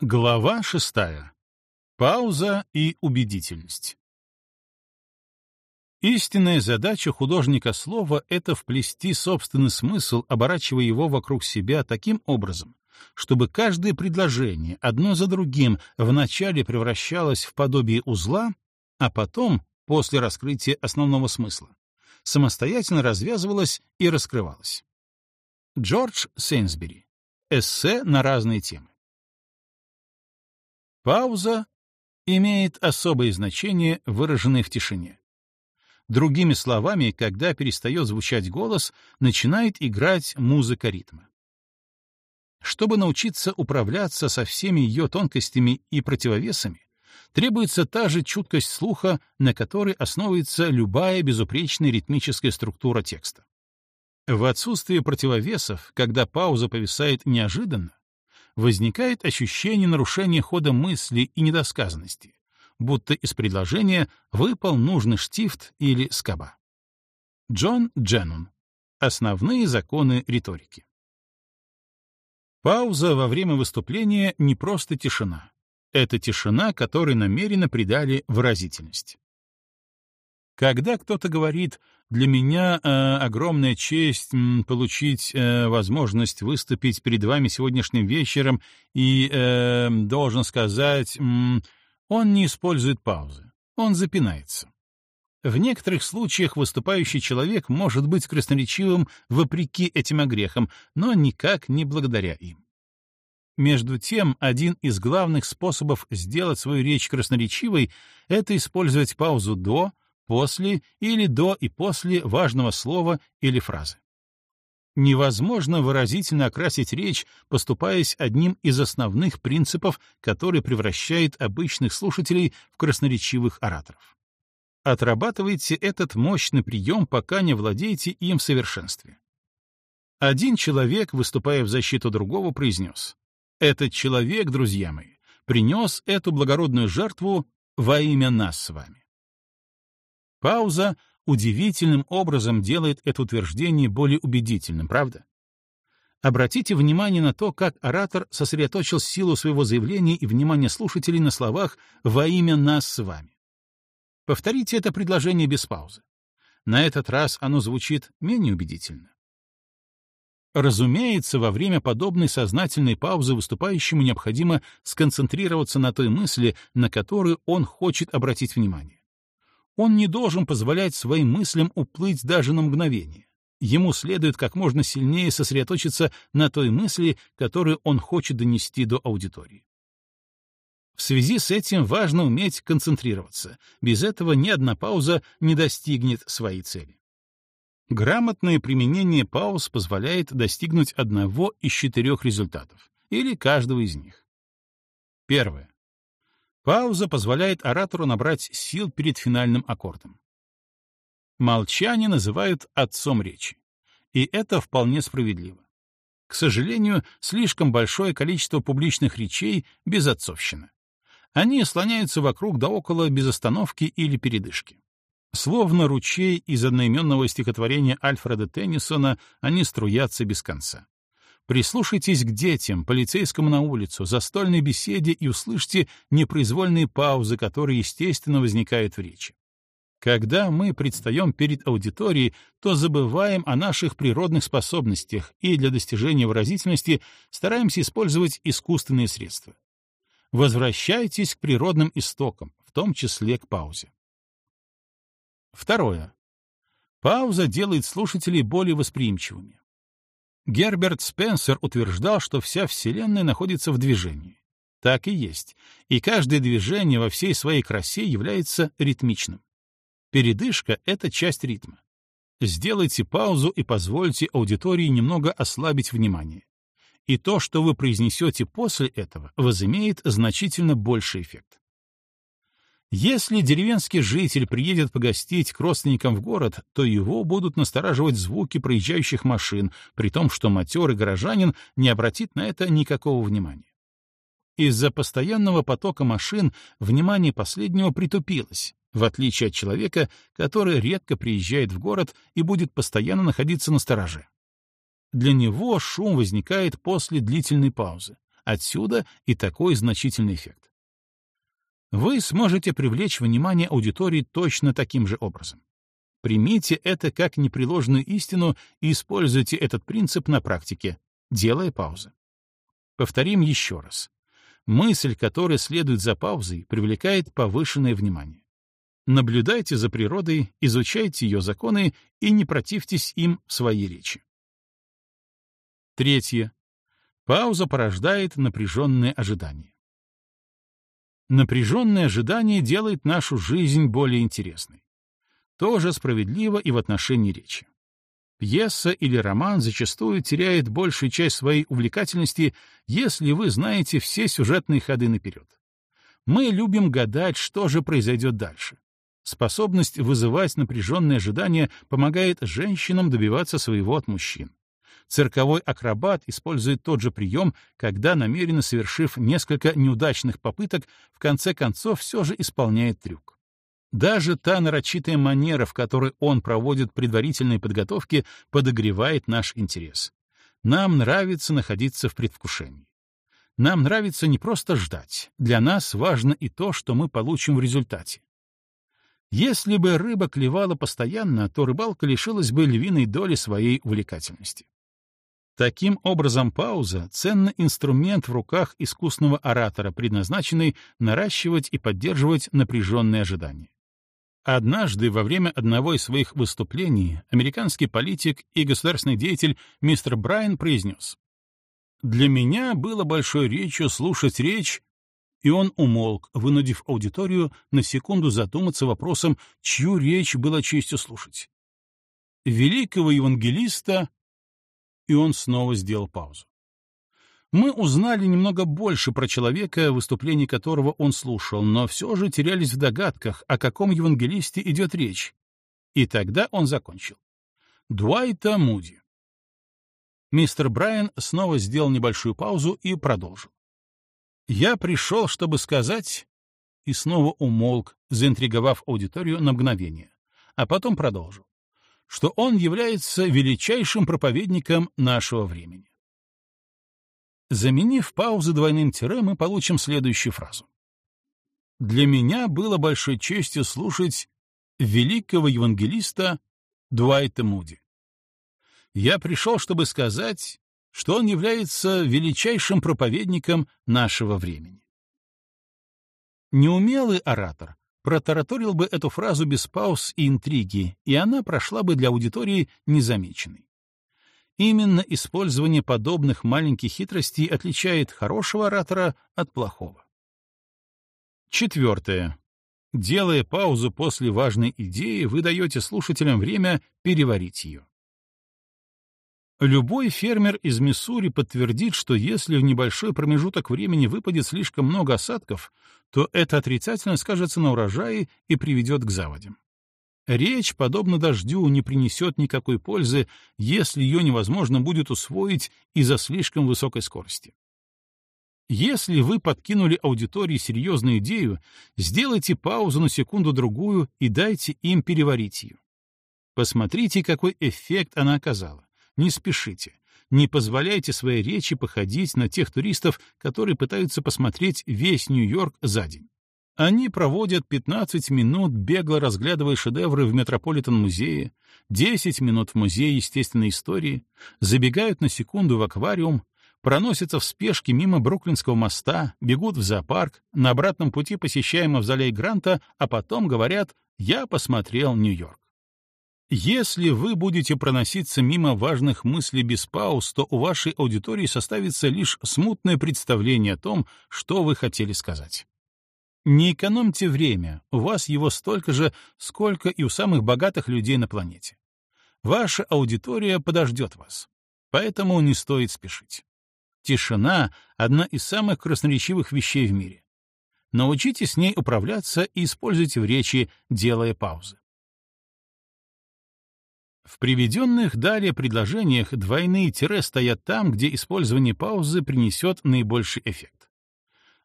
Глава шестая. Пауза и убедительность. Истинная задача художника слова — это вплести собственный смысл, оборачивая его вокруг себя таким образом, чтобы каждое предложение одно за другим вначале превращалось в подобие узла, а потом, после раскрытия основного смысла, самостоятельно развязывалось и раскрывалось. Джордж Сейнсбери. Эссе на разные темы. Пауза имеет особое значение, выраженное в тишине. Другими словами, когда перестает звучать голос, начинает играть музыка ритма. Чтобы научиться управляться со всеми ее тонкостями и противовесами, требуется та же чуткость слуха, на которой основывается любая безупречная ритмическая структура текста. В отсутствие противовесов, когда пауза повисает неожиданно, возникает ощущение нарушения хода мысли и недосказанности, будто из предложения выпал нужный штифт или скоба. Джон Дженнон. Основные законы риторики. Пауза во время выступления не просто тишина. Это тишина, которой намеренно придали выразительность. Когда кто-то говорит «для меня э, огромная честь м, получить э, возможность выступить перед вами сегодняшним вечером и, э, должен сказать, м, он не использует паузы, он запинается. В некоторых случаях выступающий человек может быть красноречивым вопреки этим огрехам, но никак не благодаря им. Между тем, один из главных способов сделать свою речь красноречивой — это использовать паузу «до», после или до и после важного слова или фразы. Невозможно выразительно окрасить речь, поступаясь одним из основных принципов, который превращает обычных слушателей в красноречивых ораторов. Отрабатывайте этот мощный прием, пока не владеете им в совершенстве. Один человек, выступая в защиту другого, произнес, «Этот человек, друзья мои, принес эту благородную жертву во имя нас с вами». Пауза удивительным образом делает это утверждение более убедительным, правда? Обратите внимание на то, как оратор сосредоточил силу своего заявления и внимание слушателей на словах «во имя нас с вами». Повторите это предложение без паузы. На этот раз оно звучит менее убедительно. Разумеется, во время подобной сознательной паузы выступающему необходимо сконцентрироваться на той мысли, на которую он хочет обратить внимание. Он не должен позволять своим мыслям уплыть даже на мгновение. Ему следует как можно сильнее сосредоточиться на той мысли, которую он хочет донести до аудитории. В связи с этим важно уметь концентрироваться. Без этого ни одна пауза не достигнет своей цели. Грамотное применение пауз позволяет достигнуть одного из четырех результатов, или каждого из них. Первое. Пауза позволяет оратору набрать сил перед финальным аккордом. Молчание называют отцом речи. И это вполне справедливо. К сожалению, слишком большое количество публичных речей — безотцовщина. Они слоняются вокруг да около без остановки или передышки. Словно ручей из одноименного стихотворения Альфреда Теннисона, они струятся без конца. Прислушайтесь к детям, полицейскому на улицу, застольной беседе и услышьте непроизвольные паузы, которые, естественно, возникают в речи. Когда мы предстаем перед аудиторией, то забываем о наших природных способностях и для достижения выразительности стараемся использовать искусственные средства. Возвращайтесь к природным истокам, в том числе к паузе. Второе. Пауза делает слушателей более восприимчивыми. Герберт Спенсер утверждал, что вся Вселенная находится в движении. Так и есть, и каждое движение во всей своей красе является ритмичным. Передышка — это часть ритма. Сделайте паузу и позвольте аудитории немного ослабить внимание. И то, что вы произнесете после этого, возымеет значительно больший эффект. Если деревенский житель приедет погостить к родственникам в город, то его будут настораживать звуки проезжающих машин, при том, что матерый горожанин не обратит на это никакого внимания. Из-за постоянного потока машин внимание последнего притупилось, в отличие от человека, который редко приезжает в город и будет постоянно находиться на стороже. Для него шум возникает после длительной паузы, Отсюда и такой значительный эффект. Вы сможете привлечь внимание аудитории точно таким же образом. Примите это как непреложную истину и используйте этот принцип на практике, делая паузы. Повторим еще раз. Мысль, которая следует за паузой, привлекает повышенное внимание. Наблюдайте за природой, изучайте ее законы и не противьтесь им в своей речи. Третье. Пауза порождает напряженное ожидание. Напряженное ожидание делает нашу жизнь более интересной. Тоже справедливо и в отношении речи. Пьеса или роман зачастую теряет большую часть своей увлекательности, если вы знаете все сюжетные ходы наперед. Мы любим гадать, что же произойдет дальше. Способность вызывать напряженные ожидания помогает женщинам добиваться своего от мужчин. Цирковой акробат использует тот же прием, когда, намеренно совершив несколько неудачных попыток, в конце концов все же исполняет трюк. Даже та нарочитая манера, в которой он проводит предварительные подготовки, подогревает наш интерес. Нам нравится находиться в предвкушении. Нам нравится не просто ждать, для нас важно и то, что мы получим в результате. Если бы рыба клевала постоянно, то рыбалка лишилась бы львиной доли своей увлекательности. Таким образом, пауза — ценный инструмент в руках искусного оратора, предназначенный наращивать и поддерживать напряженные ожидания. Однажды во время одного из своих выступлений американский политик и государственный деятель мистер Брайан произнес «Для меня было большой речью слушать речь и он умолк, вынудив аудиторию на секунду задуматься вопросом, чью речь было честью слушать. Великого евангелиста, и он снова сделал паузу. Мы узнали немного больше про человека, выступление которого он слушал, но все же терялись в догадках, о каком евангелисте идет речь. И тогда он закончил. Дуайта Муди. Мистер Брайан снова сделал небольшую паузу и продолжил. «Я пришел, чтобы сказать...» И снова умолк, заинтриговав аудиторию на мгновение, а потом продолжил, что он является величайшим проповедником нашего времени. Заменив паузу двойным тире, мы получим следующую фразу. «Для меня было большой честью слушать великого евангелиста Дуайта Муди. Я пришел, чтобы сказать, что он является величайшим проповедником нашего времени. Неумелый оратор протараторил бы эту фразу без пауз и интриги, и она прошла бы для аудитории незамеченной. Именно использование подобных маленьких хитростей отличает хорошего оратора от плохого. Четвертое. Делая паузу после важной идеи, вы даете слушателям время переварить ее. Любой фермер из Миссури подтвердит, что если в небольшой промежуток времени выпадет слишком много осадков, то это отрицательно скажется на урожае и приведет к заводям. Речь, подобно дождю, не принесет никакой пользы, если ее невозможно будет усвоить из-за слишком высокой скорости. Если вы подкинули аудитории серьезную идею, сделайте паузу на секунду-другую и дайте им переварить ее. Посмотрите, какой эффект она оказала. Не спешите. Не позволяйте своей речи походить на тех туристов, которые пытаются посмотреть весь Нью-Йорк за день. Они проводят 15 минут, бегло разглядывая шедевры в Метрополитен-музее, 10 минут в Музее естественной истории, забегают на секунду в аквариум, проносятся в спешке мимо Бруклинского моста, бегут в зоопарк, на обратном пути посещая мавзолей Гранта, а потом говорят «Я посмотрел Нью-Йорк». Если вы будете проноситься мимо важных мыслей без пауз, то у вашей аудитории составится лишь смутное представление о том, что вы хотели сказать. Не экономьте время, у вас его столько же, сколько и у самых богатых людей на планете. Ваша аудитория подождет вас, поэтому не стоит спешить. Тишина — одна из самых красноречивых вещей в мире. Научитесь с ней управляться и используйте в речи, делая паузы. В приведенных далее предложениях двойные тире стоят там, где использование паузы принесет наибольший эффект.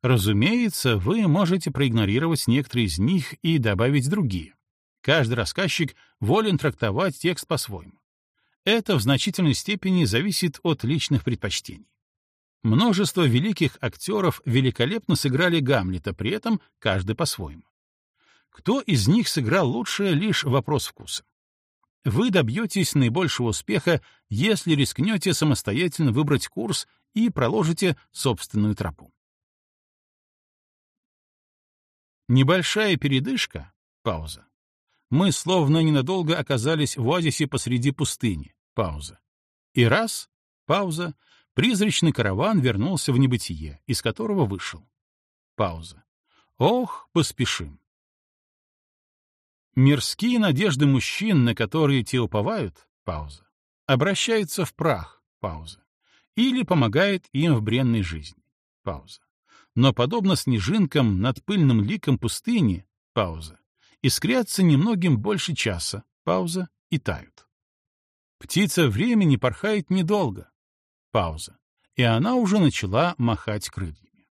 Разумеется, вы можете проигнорировать некоторые из них и добавить другие. Каждый рассказчик волен трактовать текст по-своему. Это в значительной степени зависит от личных предпочтений. Множество великих актеров великолепно сыграли Гамлета, при этом каждый по-своему. Кто из них сыграл лучше — лишь вопрос вкуса. Вы добьетесь наибольшего успеха, если рискнете самостоятельно выбрать курс и проложите собственную тропу. Небольшая передышка, пауза. Мы словно ненадолго оказались в оазисе посреди пустыни, пауза. И раз, пауза, призрачный караван вернулся в небытие, из которого вышел. Пауза. Ох, поспешим. Мирские надежды мужчин, на которые те уповают, пауза, обращаются в прах, пауза, или помогает им в бренной жизни, пауза. Но, подобно снежинкам над пыльным ликом пустыни, пауза, искрятся немногим больше часа, пауза, и тают. Птица времени порхает недолго, Пауза. И она уже начала махать крыльями.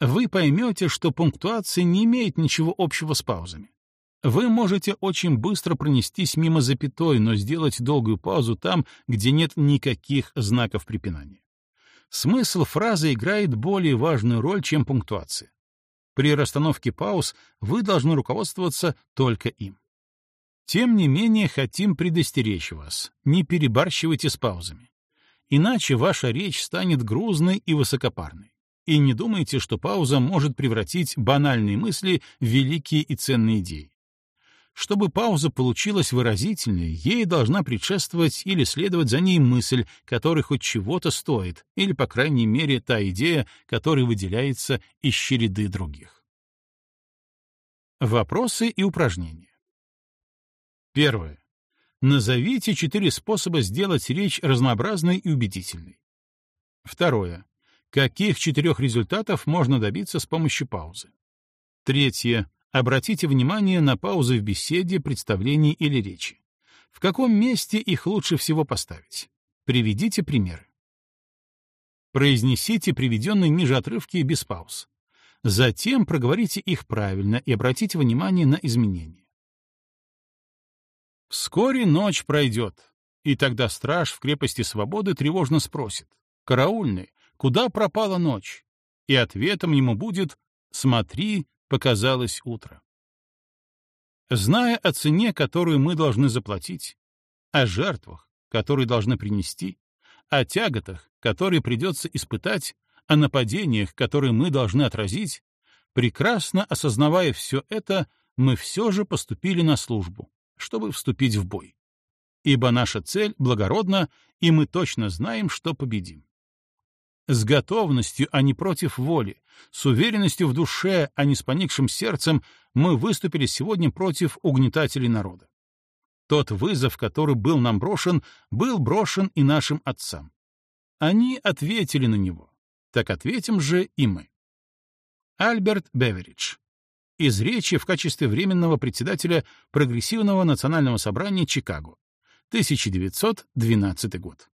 Вы поймете, что пунктуация не имеет ничего общего с паузами. Вы можете очень быстро пронестись мимо запятой, но сделать долгую паузу там, где нет никаких знаков препинания. Смысл фразы играет более важную роль, чем пунктуация. При расстановке пауз вы должны руководствоваться только им. Тем не менее, хотим предостеречь вас, не перебарщивайте с паузами. Иначе ваша речь станет грузной и высокопарной. И не думайте, что пауза может превратить банальные мысли в великие и ценные идеи. Чтобы пауза получилась выразительной, ей должна предшествовать или следовать за ней мысль, которая хоть чего-то стоит, или, по крайней мере, та идея, которая выделяется из череды других. Вопросы и упражнения. Первое. Назовите четыре способа сделать речь разнообразной и убедительной. Второе. Каких четырех результатов можно добиться с помощью паузы? Третье. Обратите внимание на паузы в беседе, представлении или речи. В каком месте их лучше всего поставить? Приведите примеры. Произнесите приведенные ниже отрывки без пауз. Затем проговорите их правильно и обратите внимание на изменения. Вскоре ночь пройдет, и тогда страж в крепости свободы тревожно спросит. «Караульный, куда пропала ночь?» И ответом ему будет «Смотри, показалось утро». Зная о цене, которую мы должны заплатить, о жертвах, которые должны принести, о тяготах, которые придется испытать, о нападениях, которые мы должны отразить, прекрасно осознавая все это, мы все же поступили на службу, чтобы вступить в бой. Ибо наша цель благородна, и мы точно знаем, что победим. С готовностью, а не против воли, с уверенностью в душе, а не с поникшим сердцем, мы выступили сегодня против угнетателей народа. Тот вызов, который был нам брошен, был брошен и нашим отцам. Они ответили на него. Так ответим же и мы. Альберт Беверидж из речи в качестве временного председателя Прогрессивного национального собрания Чикаго, 1912 год.